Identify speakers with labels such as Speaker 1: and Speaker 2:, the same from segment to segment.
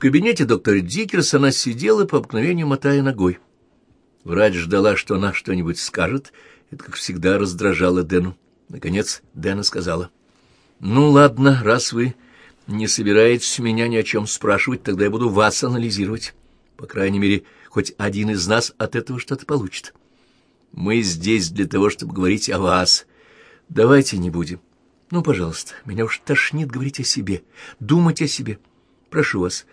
Speaker 1: кабинете доктора Дикерс она сидела по обыкновению мотая ногой. Врач ждала, что она что-нибудь скажет. Это, как всегда, раздражало Дэну. Наконец Дэна сказала. «Ну, ладно, раз вы не собираетесь меня ни о чем спрашивать, тогда я буду вас анализировать. По крайней мере, хоть один из нас от этого что-то получит. Мы здесь для того, чтобы говорить о вас. Давайте не будем. Ну, пожалуйста, меня уж тошнит говорить о себе, думать о себе. Прошу вас,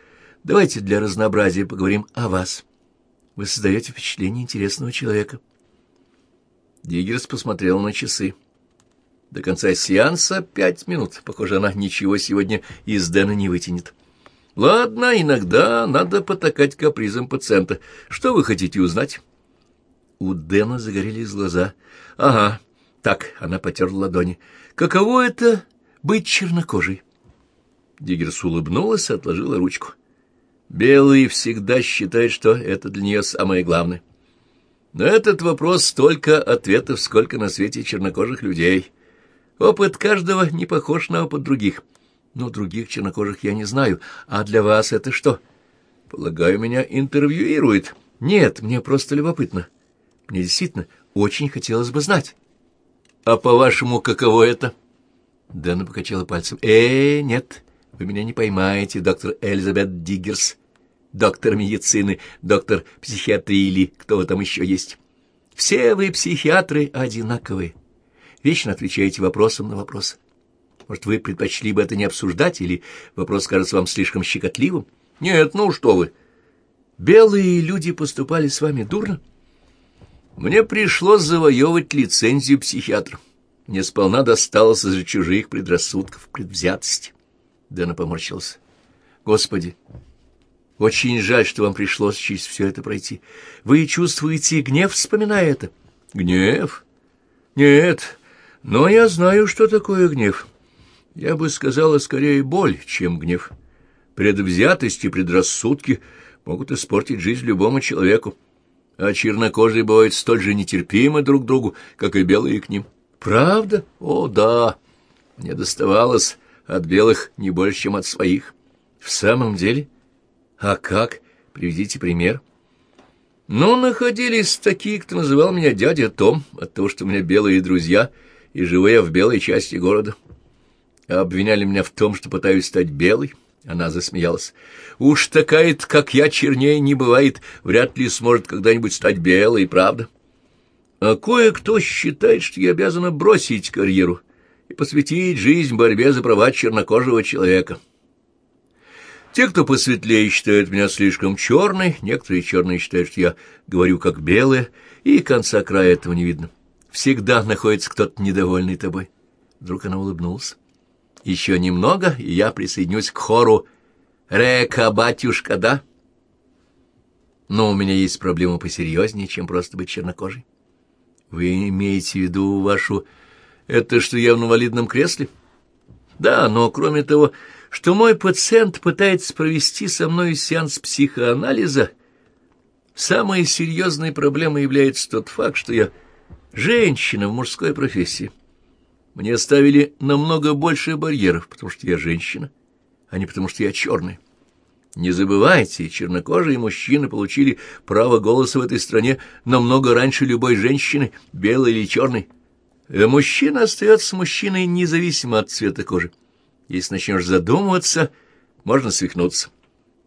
Speaker 1: давайте для разнообразия поговорим о вас. Вы создаете впечатление интересного человека. Диггерс посмотрел на часы. До конца сеанса пять минут. Похоже, она ничего сегодня из Дэна не вытянет. Ладно, иногда надо потакать капризом пациента. Что вы хотите узнать? У Дэна загорелись глаза. Ага, так, она потерла ладони. Каково это быть чернокожей? Диггерс улыбнулась и отложила ручку. Белый всегда считает, что это для нее самое главное. На этот вопрос столько ответов, сколько на свете чернокожих людей. Опыт каждого не похож на опыт других. Но других чернокожих я не знаю. А для вас это что? Полагаю, меня интервьюирует. Нет, мне просто любопытно. Мне действительно очень хотелось бы знать. А по-вашему, каково это? Дэна покачала пальцем. Э, нет, вы меня не поймаете, доктор Элизабет Диггерс, доктор медицины, доктор психиатрии или кто там еще есть. Все вы, психиатры, одинаковые вечно отвечаете вопросом на вопрос. Может, вы предпочли бы это не обсуждать, или вопрос кажется вам слишком щекотливым? Нет, ну что вы. Белые люди поступали с вами дурно? Мне пришлось завоевывать лицензию психиатра. Мне сполна досталось из-за чужих предрассудков, предвзятости. Дэна поморщился. Господи, очень жаль, что вам пришлось через все это пройти. Вы чувствуете гнев, вспоминая это? Гнев? Нет, но я знаю, что такое гнев. Я бы сказала скорее боль, чем гнев. Предвзятость и предрассудки могут испортить жизнь любому человеку, а чернокожие бывают столь же нетерпимы друг к другу, как и белые к ним. Правда? О, да. Мне доставалось от белых не больше, чем от своих. В самом деле? А как? Приведите пример. Ну, находились такие, кто называл меня дядя Том, от того, что у меня белые друзья — и живу я в белой части города. Обвиняли меня в том, что пытаюсь стать белой. Она засмеялась. Уж такая как я, чернее не бывает, вряд ли сможет когда-нибудь стать белой, правда? А кое-кто считает, что я обязана бросить карьеру посвятить жизнь борьбе за права чернокожего человека. Те, кто посветлее, считают меня слишком черной, некоторые черные считают, что я говорю как белая, и конца края этого не видно всегда находится кто-то недовольный тобой. Вдруг она улыбнулась. Еще немного, и я присоединюсь к хору «Река, батюшка, да?» Но у меня есть проблема посерьезнее, чем просто быть чернокожей. Вы имеете в виду вашу... Это что я в инвалидном кресле? Да, но кроме того, что мой пациент пытается провести со мной сеанс психоанализа, самой серьезной проблемой является тот факт, что я Женщина в мужской профессии. Мне ставили намного больше барьеров, потому что я женщина, а не потому что я черный. Не забывайте, чернокожие мужчины получили право голоса в этой стране намного раньше любой женщины, белой или черной. А мужчина остается мужчиной независимо от цвета кожи. Если начнешь задумываться, можно свихнуться.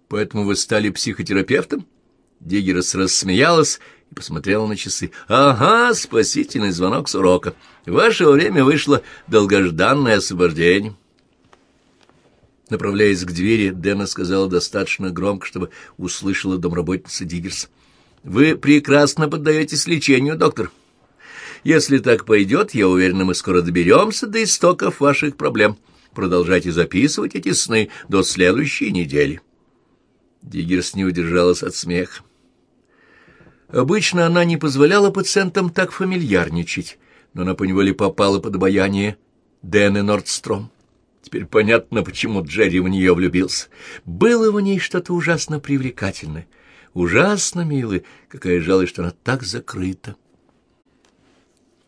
Speaker 1: Поэтому вы стали психотерапевтом? Диггерс рассмеялась и посмотрела на часы. «Ага, спасительный звонок с урока. В ваше время вышло долгожданное освобождение». Направляясь к двери, Дэна сказала достаточно громко, чтобы услышала домработница Диггерс. «Вы прекрасно поддаетесь лечению, доктор. Если так пойдет, я уверена, мы скоро доберемся до истоков ваших проблем. Продолжайте записывать эти сны до следующей недели». Диггерс не удержалась от смеха. Обычно она не позволяла пациентам так фамильярничать, но она поневоле попала под обаяние Дэны Нордстром. Теперь понятно, почему Джерри в нее влюбился. Было в ней что-то ужасно привлекательное, ужасно милое, какая жалость, что она так закрыта.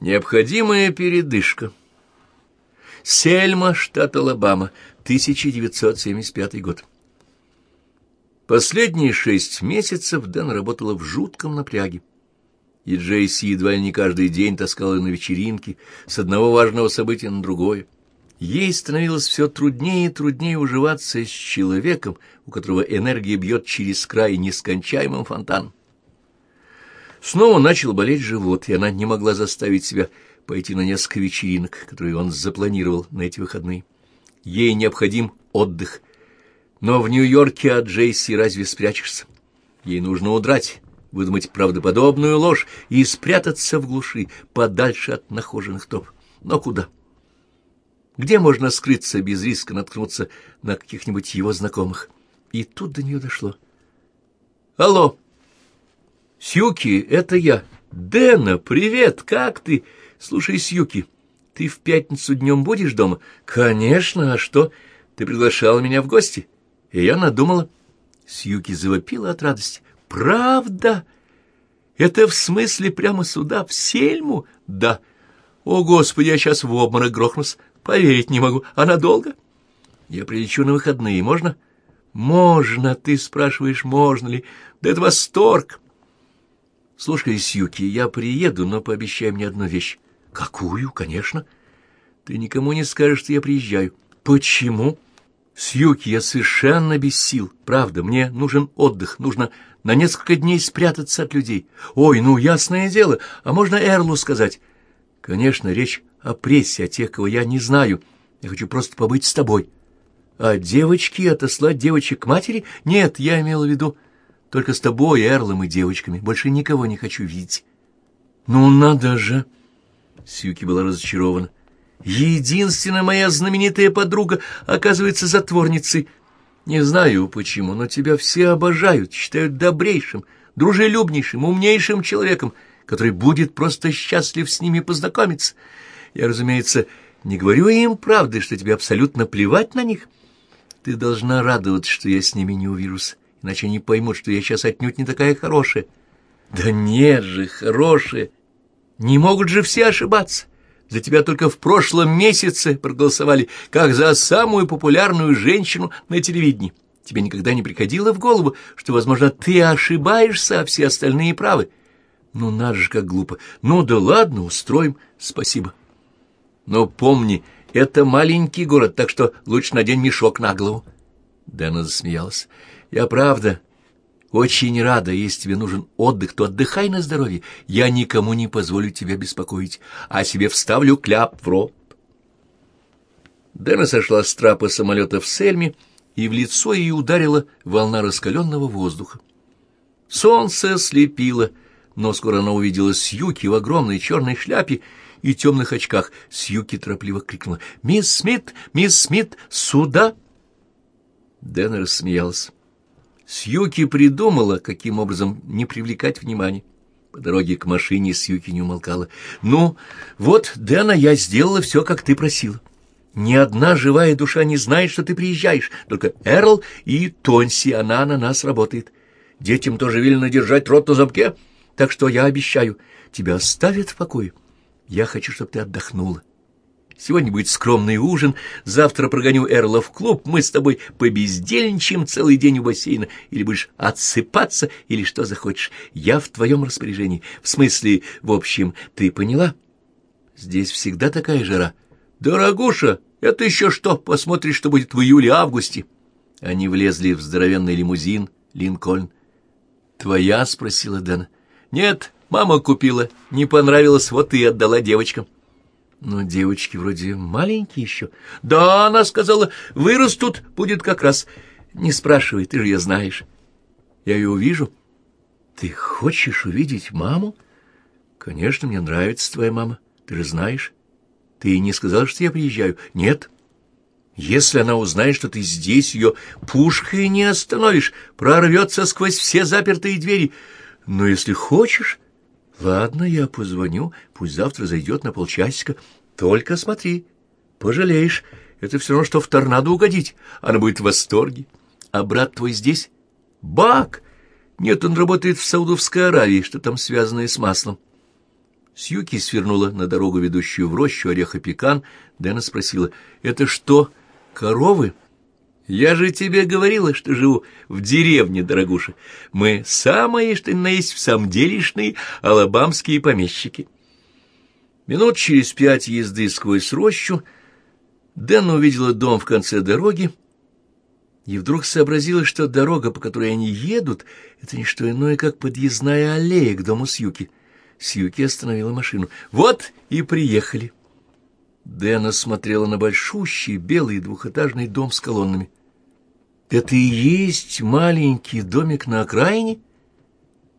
Speaker 1: Необходимая передышка. Сельма, штат Алабама, 1975 год. Последние шесть месяцев Дэн работала в жутком напряге. И Джейси едва ли не каждый день таскала на вечеринки с одного важного события на другое. Ей становилось все труднее и труднее уживаться с человеком, у которого энергия бьет через край нескончаемым фонтаном. Снова начал болеть живот, и она не могла заставить себя пойти на несколько вечеринок, которые он запланировал на эти выходные. Ей необходим отдых. Но в Нью-Йорке от Джейси разве спрячешься? Ей нужно удрать, выдумать правдоподобную ложь и спрятаться в глуши, подальше от нахоженных топ. Но куда? Где можно скрыться без риска наткнуться на каких-нибудь его знакомых? И тут до нее дошло. «Алло!» «Сьюки, это я!» «Дэна, привет! Как ты?» «Слушай, Сьюки, ты в пятницу днем будешь дома?» «Конечно, а что? Ты приглашала меня в гости?» И я надумала. Сьюки завопила от радости. «Правда? Это в смысле прямо сюда, в Сельму?» «Да». «О, Господи, я сейчас в обморок грохнусь. Поверить не могу. А надолго?» «Я прилечу на выходные. Можно?» «Можно. Ты спрашиваешь, можно ли? Да это восторг!» «Слушай, Сьюки, я приеду, но пообещай мне одну вещь». «Какую? Конечно. Ты никому не скажешь, что я приезжаю». «Почему?» «Сьюки, я совершенно без сил. Правда, мне нужен отдых. Нужно на несколько дней спрятаться от людей. Ой, ну, ясное дело. А можно Эрлу сказать?» «Конечно, речь о прессе, о тех, кого я не знаю. Я хочу просто побыть с тобой». «А девочки отослать девочек к матери? Нет, я имела в виду только с тобой, Эрлом и девочками. Больше никого не хочу видеть». «Ну, надо же!» Сьюки была разочарована. «Единственная моя знаменитая подруга оказывается затворницей. Не знаю почему, но тебя все обожают, считают добрейшим, дружелюбнейшим, умнейшим человеком, который будет просто счастлив с ними познакомиться. Я, разумеется, не говорю им правды, что тебе абсолютно плевать на них. Ты должна радоваться, что я с ними не увижусь, иначе они поймут, что я сейчас отнюдь не такая хорошая». «Да нет же, хорошая!» Не могут же все ошибаться. За тебя только в прошлом месяце проголосовали как за самую популярную женщину на телевидении. Тебе никогда не приходило в голову, что, возможно, ты ошибаешься, а все остальные правы? Ну, надо же, как глупо. Ну да ладно, устроим. Спасибо. Но помни, это маленький город, так что лучше надень мешок на голову. Дэна засмеялась. Я правда очень рада, если тебе нужен отдых, то отдыхай на здоровье. Я никому не позволю тебя беспокоить, а себе вставлю кляп в рот. Дэна сошла с трапа самолета в Сельме, и в лицо ей ударила волна раскаленного воздуха. Солнце слепило, но скоро она увидела Сьюки в огромной черной шляпе и темных очках. Сьюки торопливо крикнула «Мисс Смит! Мисс Смит! Сюда!» Дэна рассмеялась. Сьюки придумала, каким образом не привлекать внимания. По дороге к машине Сьюки не умолкала. «Ну, вот, Дэна, я сделала все, как ты просила. Ни одна живая душа не знает, что ты приезжаешь, только Эрл и Тонси, она на нас работает. Детям тоже велено держать рот на замке, так что я обещаю, тебя оставят в покое. Я хочу, чтобы ты отдохнула. Сегодня будет скромный ужин, завтра прогоню Эрла в клуб, мы с тобой побездельничаем целый день у бассейна, или будешь отсыпаться, или что захочешь. Я в твоем распоряжении. В смысле, в общем, ты поняла? Здесь всегда такая жара. Дорогуша, это еще что? Посмотришь, что будет в июле-августе. Они влезли в здоровенный лимузин Линкольн. «Твоя?» — спросила Дэна. «Нет, мама купила. Не понравилось, вот и отдала девочкам». Но девочки вроде маленькие еще. Да, она сказала, вырастут, будет как раз. Не спрашивай, ты же ее знаешь. Я ее увижу. Ты хочешь увидеть маму? Конечно, мне нравится твоя мама. Ты же знаешь. Ты не сказал, что я приезжаю? Нет. Если она узнает, что ты здесь, ее пушкой не остановишь, прорвется сквозь все запертые двери. Но если хочешь, Ладно, я позвоню, пусть завтра зайдет на полчасика. Только смотри, пожалеешь. Это все равно, что в торнадо угодить. Она будет в восторге. А брат твой здесь? Бак! Нет, он работает в Саудовской Аравии, что там связанное с маслом. Сьюки свернула на дорогу, ведущую в рощу ореха пекан. Дэна спросила, «Это что, коровы?» Я же тебе говорила, что живу в деревне, дорогуша. Мы самые, что на есть, в самом делешные алабамские помещики. Минут через пять езды сквозь рощу Дэн увидела дом в конце дороги и вдруг сообразила, что дорога, по которой они едут, это не что иное, как подъездная аллея к дому Сьюки. Сьюки остановила машину. «Вот и приехали». Дэна смотрела на большущий белый двухэтажный дом с колоннами. «Это и есть маленький домик на окраине?»